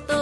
todo